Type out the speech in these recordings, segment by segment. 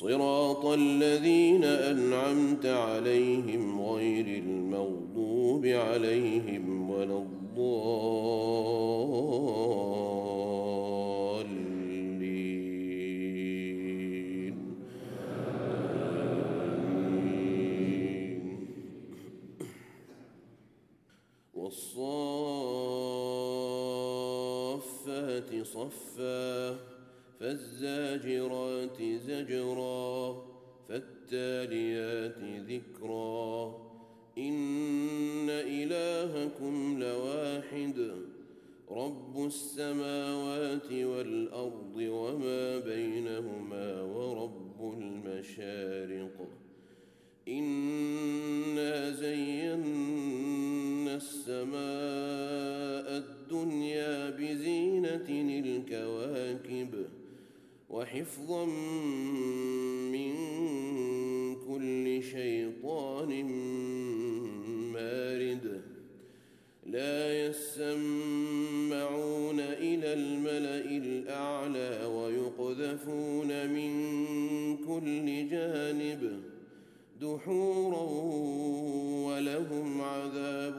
صراط الذين أنعمت عليهم غير المغضوب عليهم ولا الضالين. والصافات صفا. فالزاجرات زجرا فالتاليات ذكرا. إن إلهكم لواحد رب السماوات والأرض وما بينهما ورب المشارق. إنا زينا السماء الدنيا بزينة وحفظا من كل شيطان مارد. لا يسمعون إلى الملأ الأعلى ويقذفون من كل جانب دحورا ولهم عذاب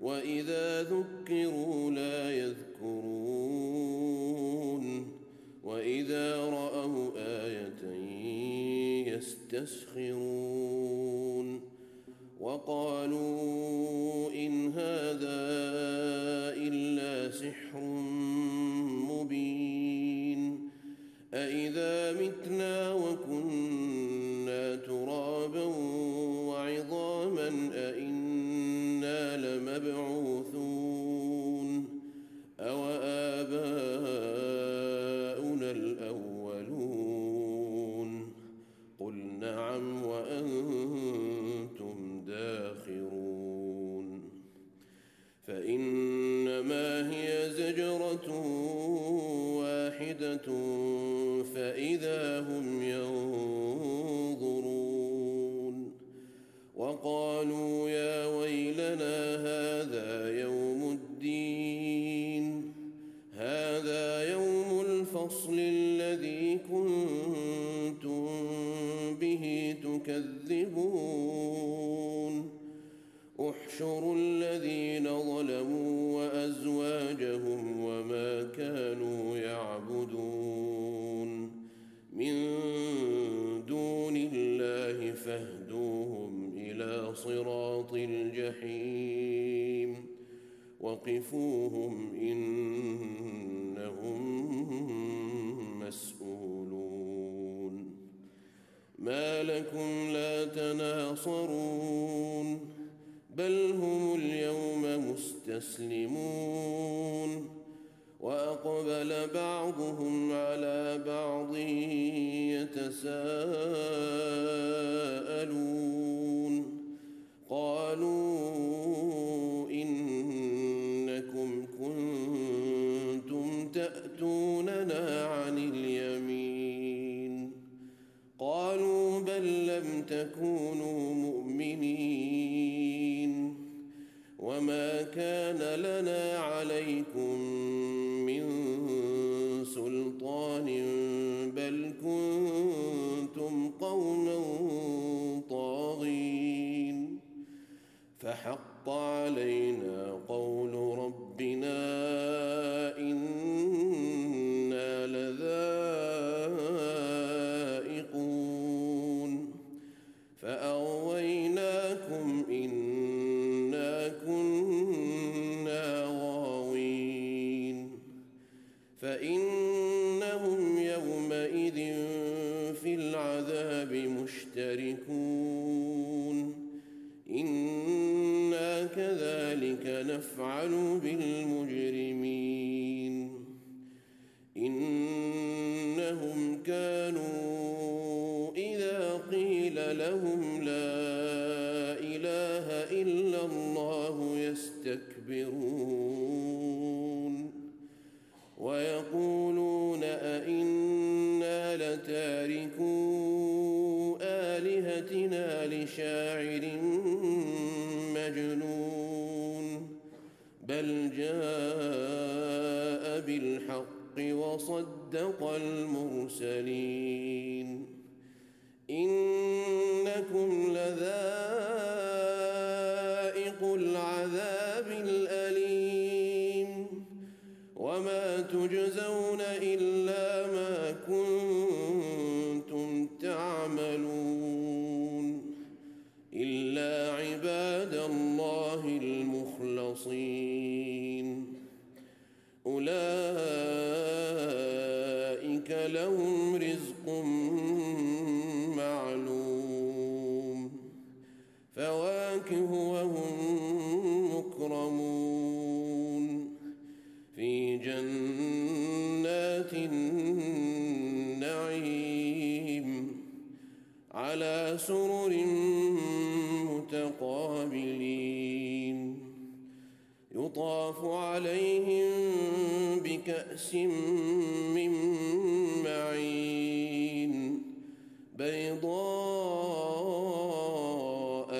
واذا ذكروا لا يذكرون واذا راوا إيه يستسخرون واحدة فإذا هم ينظرون وقالوا يا ويلنا هذا يوم الدين هذا يوم الفصل الذي كنتم به تكذبون احشروا الذين ظلموا وأزواجهم صراط الجحيم. وقفوهم إنهم مسؤولون. ما لكم لا تناصرون بل هم اليوم مستسلمون. وأقبل بعضهم على بعض يتساءلون. تكونوا مؤمنين. وما كان لنا عليكم من سلطان بل كنتم قوما طاغين. فحق علينا العذاب مشتركون. إنا كذلك نفعل بالمجرمين. إنهم كانوا إذا قيل لهم لا إله إلا الله يستكبرون. وصدق المرسلين. إنكم لذائق العذاب الأليم. وما تجزون إلا ما كنتم تعملون. إلا عباد الله المخلصين. أولئك معلوم فواكه وهم مكرمون في جنات النعيم على سرر متقابلين يطاف عليهم بكأس من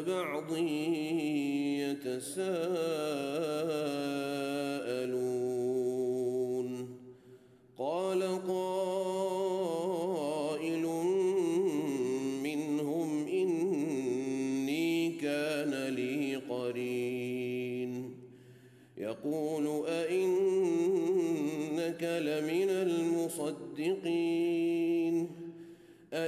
بعض يتساءلون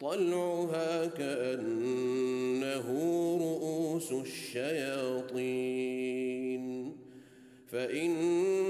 طلعها كأنه رؤوس الشياطين. فإنهم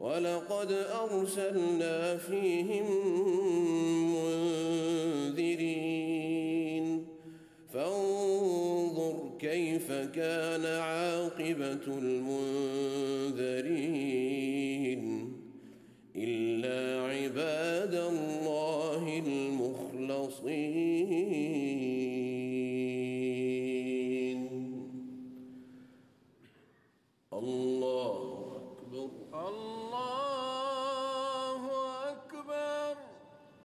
ولقد أرسلنا فيهم منذرين. فانظر كيف كان عاقبة المنذرين.